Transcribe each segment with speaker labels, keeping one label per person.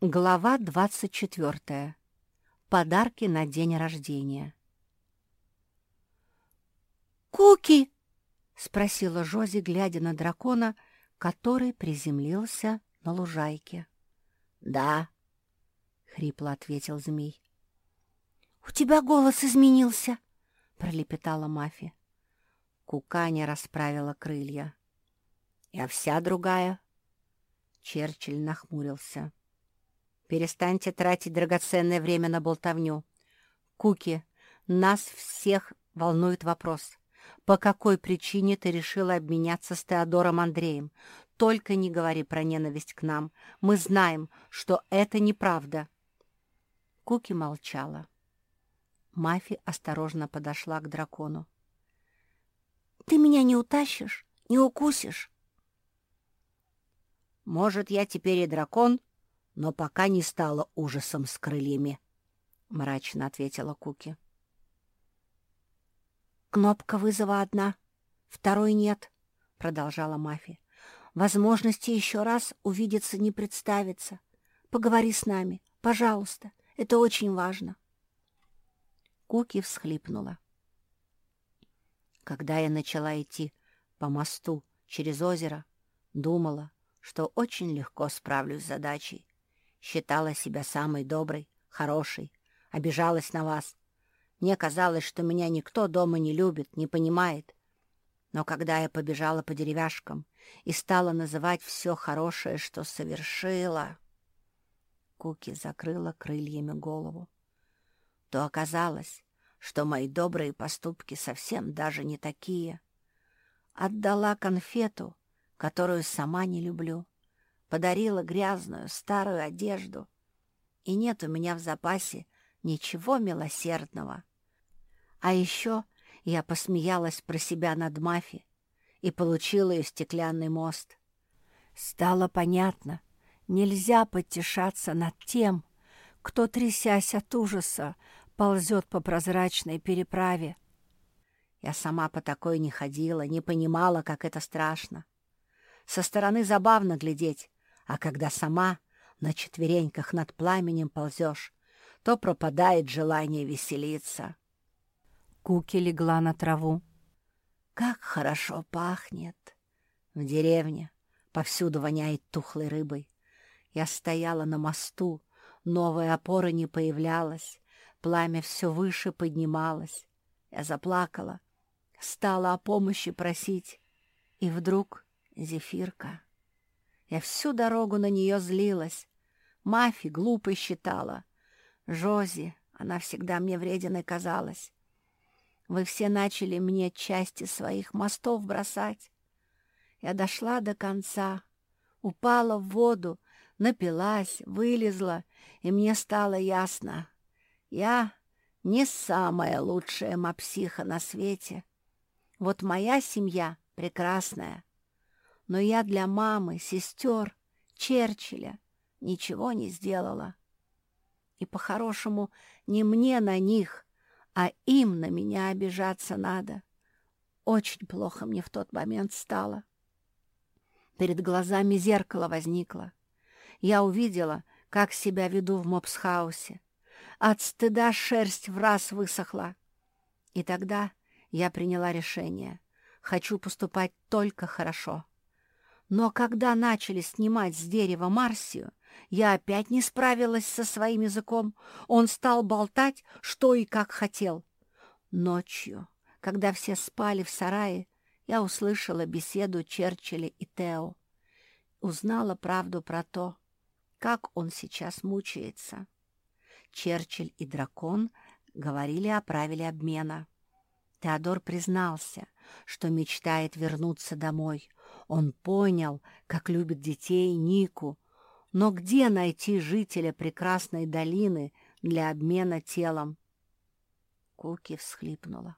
Speaker 1: Глава 24. Подарки на день рождения.
Speaker 2: «Куки!»
Speaker 1: — спросила Жози, глядя на дракона, который приземлился на лужайке.
Speaker 2: «Да», —
Speaker 1: хрипло ответил змей.
Speaker 2: «У тебя голос изменился», — пролепетала Мафи.
Speaker 1: Куканя расправила крылья. «Я вся другая». Черчилль нахмурился. Перестаньте тратить драгоценное время на болтовню. Куки, нас всех волнует вопрос. По какой причине ты решила обменяться с Теодором Андреем? Только не говори про ненависть к нам. Мы знаем, что это неправда. Куки молчала. Мафи осторожно подошла к дракону.
Speaker 2: «Ты меня не утащишь, не укусишь?»
Speaker 1: «Может, я теперь и дракон, но пока не стало ужасом с крыльями», — мрачно ответила Куки.
Speaker 2: «Кнопка вызова одна, второй нет», — продолжала Мафи. «Возможности еще раз увидеться не представится. Поговори с нами, пожалуйста, это очень важно».
Speaker 1: Куки всхлипнула. Когда я начала идти по мосту через озеро, думала, что очень легко справлюсь с задачей, Считала себя самой доброй, хорошей, обижалась на вас. Мне казалось, что меня никто дома не любит, не понимает. Но когда я побежала по деревяшкам и стала называть все хорошее, что совершила... Куки закрыла крыльями голову. То оказалось, что мои добрые поступки совсем даже не такие. Отдала конфету, которую сама не люблю подарила грязную старую одежду, и нет у меня в запасе ничего милосердного. А еще я посмеялась про себя над Мафи и получила ее стеклянный мост. Стало понятно, нельзя потешаться над тем, кто, трясясь от ужаса, ползет по прозрачной переправе. Я сама по такой не ходила, не понимала, как это страшно. Со стороны забавно глядеть, а когда сама на четвереньках над пламенем ползешь, то пропадает желание веселиться. Куки легла на траву. Как хорошо пахнет! В деревне повсюду воняет тухлой рыбой. Я стояла на мосту, новая опора не появлялась, пламя все выше поднималось. Я заплакала, стала о помощи просить, и вдруг зефирка. Я всю дорогу на нее злилась. Мафи глупой считала. Жози, она всегда мне врединой казалась. Вы все начали мне части своих мостов бросать. Я дошла до конца, упала в воду, напилась, вылезла, и мне стало ясно. Я не самая лучшая мапсиха на свете. Вот моя семья прекрасная, но я для мамы, сестер, Черчилля ничего не сделала. И по-хорошему не мне на них, а им на меня обижаться надо. Очень плохо мне в тот момент стало. Перед глазами зеркало возникло. Я увидела, как себя веду в мопсхаусе. От стыда шерсть в раз высохла. И тогда я приняла решение. Хочу поступать только хорошо. Но когда начали снимать с дерева Марсию, я опять не справилась со своим языком. Он стал болтать, что и как хотел. Ночью, когда все спали в сарае, я услышала беседу Черчилля и Тео. Узнала правду про то, как он сейчас мучается. Черчилль и дракон говорили о правиле обмена. Теодор признался, что мечтает вернуться домой, он понял, как любит детей Нику, но где найти жителя прекрасной долины для обмена телом? Куки всхлипнула.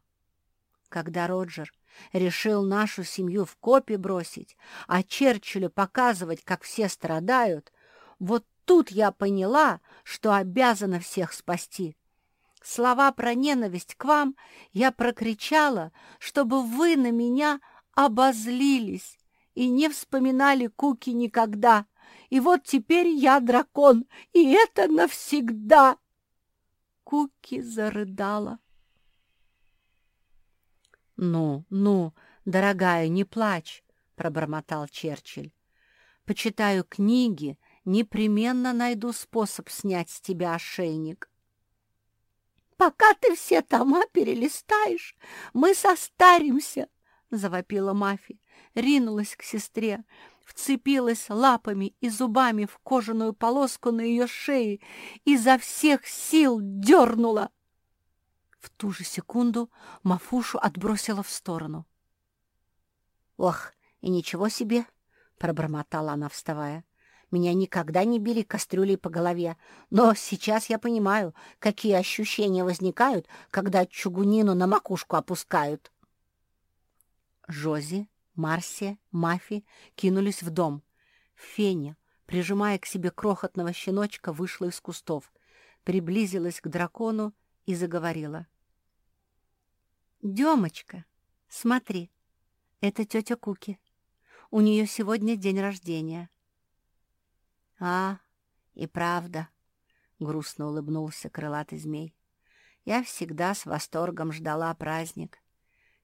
Speaker 1: Когда Роджер решил нашу семью в копи бросить, а Черчиллю показывать, как все страдают, вот тут я поняла, что обязана всех спасти. Слова про ненависть к вам я прокричала, чтобы вы на меня обозлились и не вспоминали Куки никогда,
Speaker 2: и вот теперь я дракон, и это навсегда!» Куки зарыдала.
Speaker 1: «Ну, ну, дорогая, не плачь!» — пробормотал Черчилль. «Почитаю книги, непременно найду способ снять с тебя ошейник».
Speaker 2: «Пока ты все тома перелистаешь, мы состаримся!» — завопила Мафи, ринулась к сестре, вцепилась лапами и зубами в кожаную полоску на ее шее и изо всех сил дернула. В ту же секунду Мафушу отбросила в сторону.
Speaker 1: «Ох, и ничего себе!» — пробормотала она, вставая. Меня никогда не били кастрюлей по голове, но сейчас я понимаю, какие ощущения возникают, когда чугунину на макушку опускают. Жози, Марсия, Мафи кинулись в дом. Феня, прижимая к себе крохотного щеночка, вышла из кустов, приблизилась к дракону и заговорила. «Демочка, смотри, это тетя Куки. У нее сегодня день рождения». «А, и правда», — грустно улыбнулся крылатый змей. «Я всегда с восторгом ждала праздник.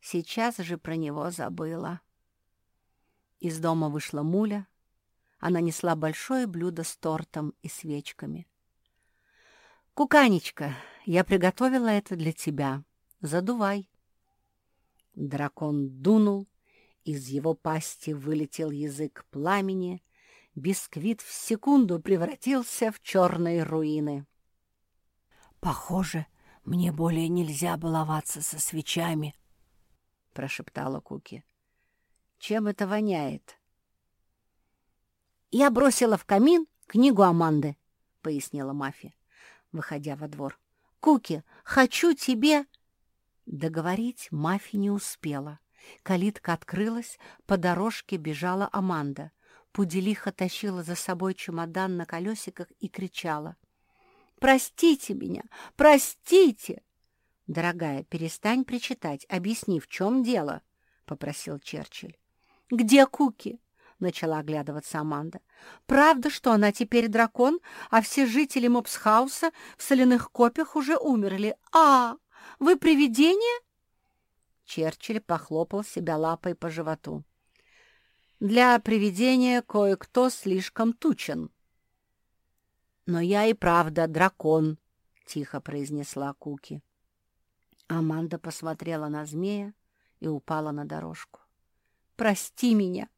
Speaker 1: Сейчас же про него забыла». Из дома вышла муля. Она несла большое блюдо с тортом и свечками. «Куканечка, я приготовила это для тебя. Задувай». Дракон дунул, из его пасти вылетел язык пламени, бисквит в секунду превратился в черные руины.
Speaker 2: «Похоже, мне более нельзя баловаться со свечами», — прошептала Куки.
Speaker 1: «Чем это воняет?» «Я бросила в камин книгу Аманды», — пояснила Мафия, выходя во двор. «Куки, хочу тебе...» Договорить Мафи не успела. Калитка открылась, по дорожке бежала Аманда — Пуделиха тащила за собой чемодан на колесиках и кричала. «Простите меня! Простите!» «Дорогая, перестань причитать, объясни, в чем дело?» — попросил Черчилль. «Где Куки?» — начала оглядываться Аманда. «Правда, что она теперь дракон, а все жители Мопсхауса в соляных копьях уже умерли? А, вы привидение?» Черчилль похлопал себя лапой по животу. Для привидения кое-кто слишком тучен. «Но я и правда дракон», — тихо произнесла Куки. Аманда посмотрела на змея и упала на дорожку. «Прости меня!»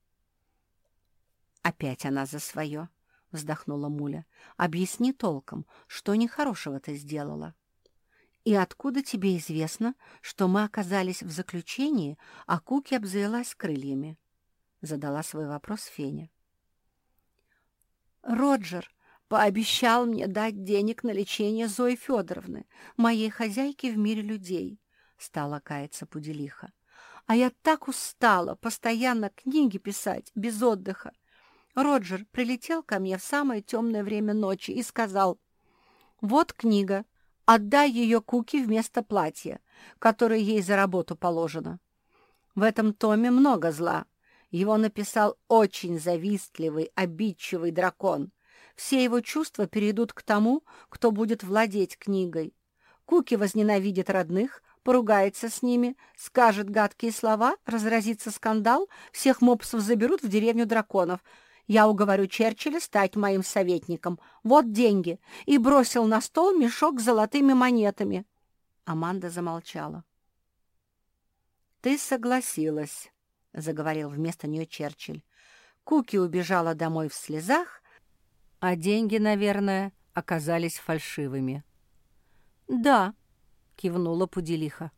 Speaker 1: Опять она за свое, — вздохнула Муля. «Объясни толком, что нехорошего ты сделала?» «И откуда тебе известно, что мы оказались в заключении, а Куки обзавелась крыльями?» задала свой вопрос Феня. Роджер пообещал мне дать денег на лечение Зои Федоровны, моей хозяйки в мире людей, стала каяться Пуделиха. А я так устала постоянно книги писать без отдыха. Роджер прилетел ко мне в самое темное время ночи и сказал, «Вот книга, отдай ее Куки вместо платья, которое ей за работу положено. В этом томе много зла, его написал очень завистливый, обидчивый дракон. Все его чувства перейдут к тому, кто будет владеть книгой. Куки возненавидит родных, поругается с ними, скажет гадкие слова, разразится скандал, всех мопсов заберут в деревню драконов. Я уговорю Черчилля стать моим советником. Вот деньги. И бросил на стол мешок с золотыми монетами. Аманда замолчала. «Ты согласилась», — заговорил вместо нее Черчилль. Куки убежала домой в слезах, а деньги, наверное, оказались фальшивыми. «Да», — кивнула Пуделиха.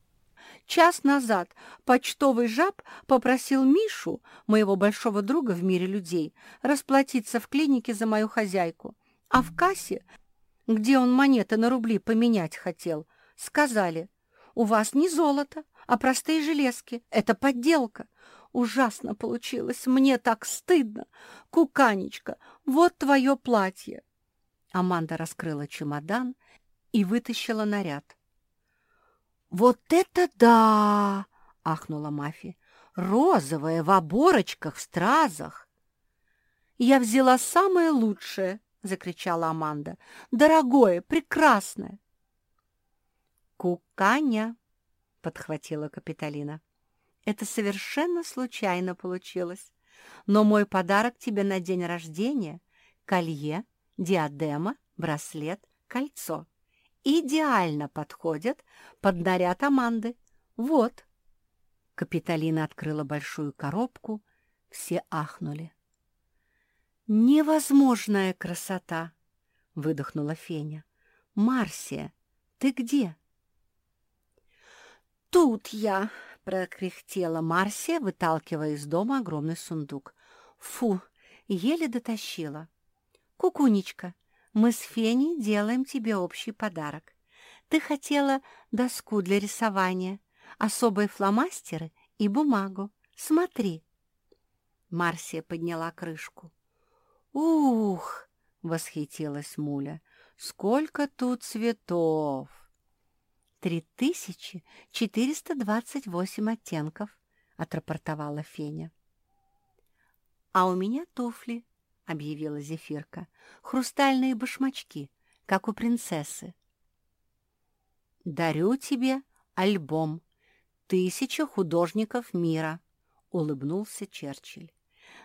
Speaker 1: «Час назад почтовый жаб попросил Мишу, моего большого друга в мире людей, расплатиться в клинике за мою хозяйку, а в кассе, где он монеты на рубли поменять хотел, сказали, у вас не золото, а простые железки, это подделка, Ужасно получилось, мне так стыдно. Куканечка, вот твое платье. Аманда раскрыла чемодан и вытащила наряд. «Вот это да!» — ахнула Мафи. «Розовое в оборочках, в стразах!»
Speaker 2: Я взяла самое лучшее!» — закричала Аманда. «Дорогое, прекрасное!»
Speaker 1: «Куканя!» — подхватила Капитолина. «Это совершенно случайно получилось. Но мой подарок тебе на день рождения — колье, диадема, браслет, кольцо. Идеально подходят под наряд Аманды. Вот!» Капитолина открыла большую коробку, все ахнули. «Невозможная красота!» — выдохнула Феня. «Марсия, ты где?»
Speaker 2: «Тут я!» — прокряхтела Марсия, выталкивая из дома огромный сундук. «Фу, еле дотащила. Кукунечка, мы с Феней делаем тебе общий подарок. Ты хотела доску для рисования, особые фломастеры и бумагу. Смотри!» Марсия подняла крышку. «Ух!» — восхитилась Муля. «Сколько тут цветов!» «Три тысячи четыреста двадцать восемь оттенков», — отрапортовала Феня. «А у меня туфли», — объявила Зефирка. «Хрустальные башмачки, как у принцессы». «Дарю тебе альбом «Тысяча художников мира», — улыбнулся Черчилль.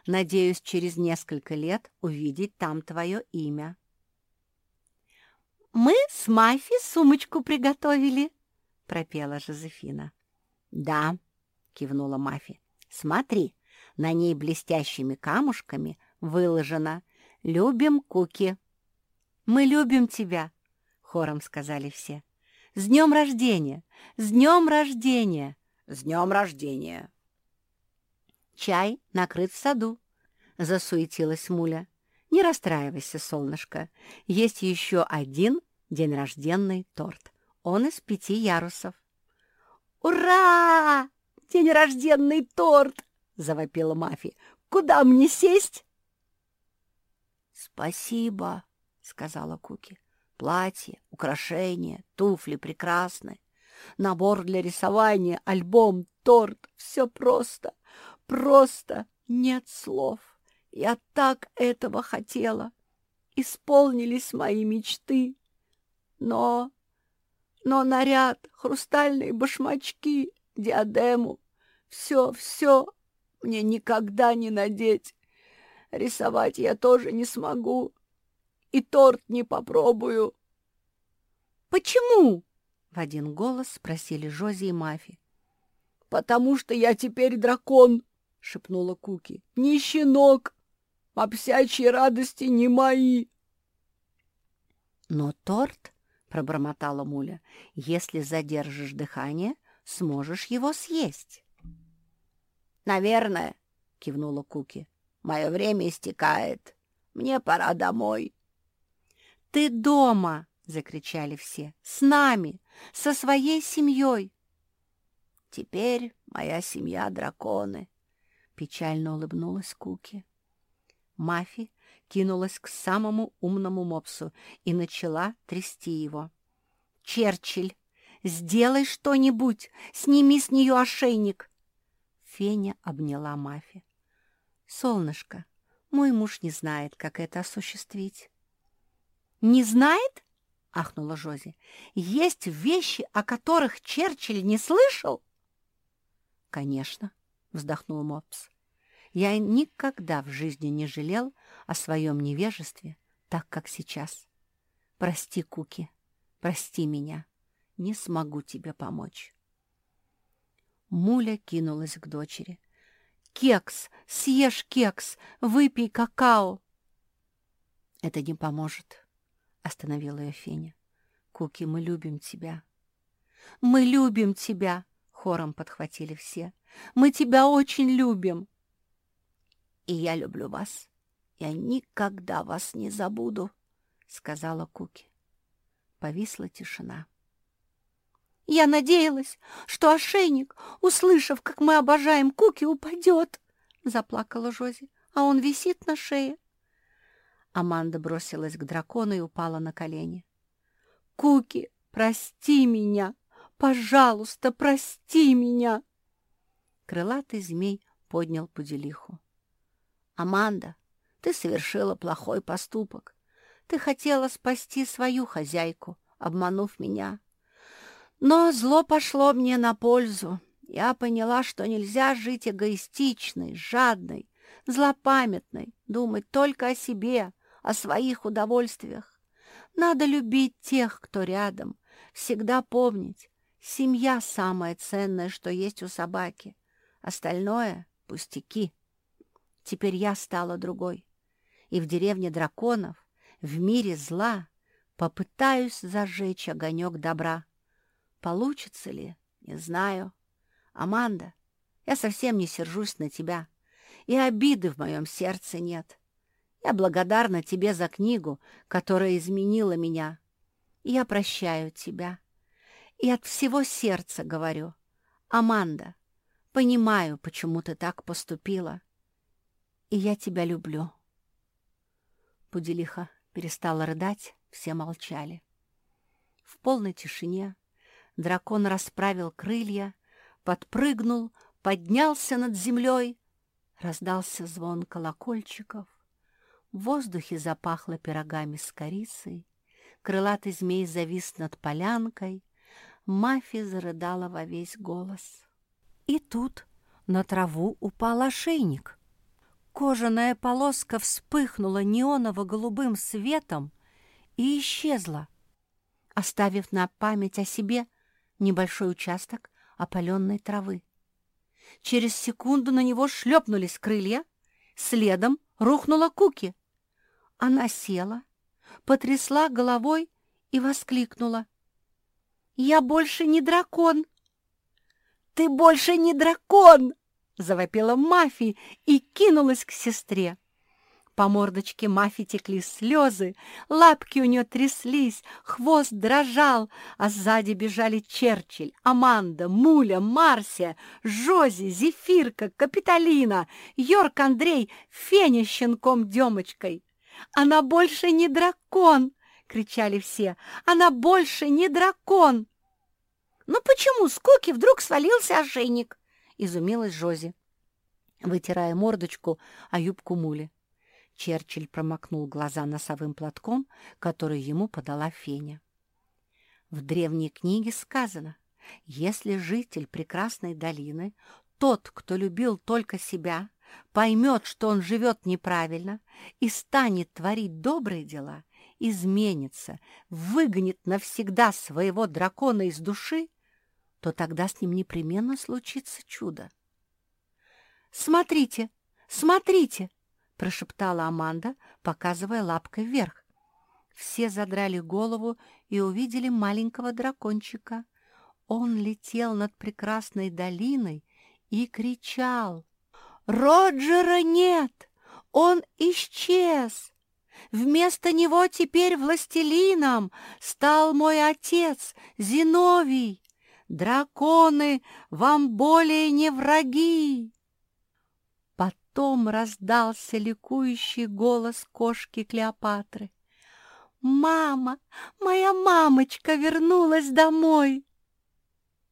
Speaker 2: Надеюсь, через несколько лет увидеть там твое имя».
Speaker 1: «Мы с Мафи сумочку приготовили», — пропела Жозефина.
Speaker 2: «Да», — кивнула Мафи. «Смотри, на ней блестящими камушками выложено «Любим Куки».
Speaker 1: «Мы любим тебя», — хором сказали все. «С днем рождения! С днем рождения!
Speaker 2: С днем рождения!»
Speaker 1: чай накрыт в саду», — засуетилась Муля. «Не расстраивайся, солнышко. Есть еще один день рожденный торт. Он из пяти ярусов».
Speaker 2: «Ура! День рожденный торт!» — завопила Мафи. «Куда мне сесть?»
Speaker 1: «Спасибо», — сказала Куки. «Платье, украшения, туфли прекрасны. Набор для рисования, альбом, торт — все просто. Просто нет слов. Я так этого хотела. Исполнились мои мечты. Но... Но наряд, хрустальные башмачки, диадему — все-все мне никогда не надеть. Рисовать я тоже не смогу. И торт не попробую.
Speaker 2: «Почему?»
Speaker 1: — в один голос спросили Жози и Мафи.
Speaker 2: «Потому что я теперь дракон», — шепнула Куки. — Не щенок, а псячьи радости не мои.
Speaker 1: — Но торт, — пробормотала Муля, — если задержишь дыхание, сможешь его съесть.
Speaker 2: — Наверное, — кивнула Куки. — Мое время истекает. Мне пора домой.
Speaker 1: — Ты дома! — закричали все. — С нами! Со своей семьей!
Speaker 2: — Теперь моя семья — драконы,
Speaker 1: Печально улыбнулась Куки. Мафи кинулась к самому умному мопсу и начала трясти его. «Черчилль, сделай что-нибудь! Сними с нее ошейник!» Феня обняла Мафи. «Солнышко, мой муж не знает, как это осуществить». «Не знает?» — ахнула Жози. «Есть вещи, о которых Черчилль не слышал?» «Конечно», — вздохнул Мопс. Я никогда в жизни не жалел о своем невежестве так, как сейчас. Прости, Куки, прости меня. Не смогу тебе помочь. Муля кинулась к дочери. «Кекс! Съешь кекс! Выпей какао!» «Это не поможет», — остановила ее Феня. «Куки, мы любим тебя». «Мы любим тебя!» — хором подхватили все. «Мы тебя очень любим!»
Speaker 2: «И я люблю вас. Я никогда вас не забуду», — сказала Куки. Повисла тишина.
Speaker 1: «Я надеялась, что ошейник, услышав, как мы обожаем Куки, упадет», — заплакала Жози, «а он висит на шее». Аманда бросилась к дракону и упала на колени. «Куки, прости меня! Пожалуйста, прости меня!» Крылатый змей поднял пуделиху.
Speaker 2: «Аманда,
Speaker 1: Ты совершила плохой поступок. Ты хотела спасти свою хозяйку, обманув меня. Но зло пошло мне на пользу. Я поняла, что нельзя жить эгоистичной, жадной, злопамятной, думать только о себе, о своих удовольствиях. Надо любить тех, кто рядом, всегда помнить, семья самое ценное, что есть у собаки. Остальное — пустяки. Теперь я стала другой. И в деревне драконов, в мире зла, попытаюсь зажечь огонек добра. Получится ли, не знаю. Аманда, я совсем не сержусь на тебя, и обиды в моем сердце нет. Я благодарна тебе за книгу, которая изменила меня. Я прощаю тебя. И от всего сердца говорю, Аманда, понимаю, почему ты так поступила и я тебя люблю». Пуделиха перестала рыдать, все молчали. В полной тишине дракон расправил крылья, подпрыгнул, поднялся над землей, раздался звон колокольчиков, в воздухе запахло пирогами с корицей, крылатый змей завис над полянкой, Мафи зарыдала во весь голос. И тут на траву упал ошейник — Кожаная полоска вспыхнула неоново-голубым светом и исчезла, оставив на память о себе небольшой участок опаленной травы. Через секунду на него шлепнулись крылья, следом рухнула Куки. Она села, потрясла головой и воскликнула. «Я больше не дракон!» «Ты больше не дракон!» завопила Мафи и кинулась к сестре. По мордочке Мафи текли слезы, лапки у нее тряслись, хвост дрожал, а сзади бежали Черчилль, Аманда, Муля, Марсия, Жози, Зефирка, Капитолина, Йорк Андрей, Феня щенком-демочкой. «Она больше не дракон!» — кричали все. «Она больше не дракон!» «Ну почему с Куки вдруг свалился ошейник?» изумилась Жози, вытирая мордочку о юбку мули. Черчилль промокнул глаза носовым платком, который ему подала Феня. В древней книге сказано, если житель прекрасной долины, тот, кто любил только себя, поймет, что он живет неправильно и станет творить добрые дела, изменится, выгонит навсегда своего дракона из души, то тогда с ним непременно случится чудо. «Смотрите, смотрите!» — прошептала Аманда, показывая лапкой вверх. Все задрали голову и увидели маленького дракончика. Он летел над прекрасной долиной и кричал. «Роджера нет! Он исчез! Вместо него теперь властелином стал мой отец Зиновий!» Драконы вам более не враги!» Потом раздался ликующий голос кошки Клеопатры. «Мама, моя мамочка вернулась домой!»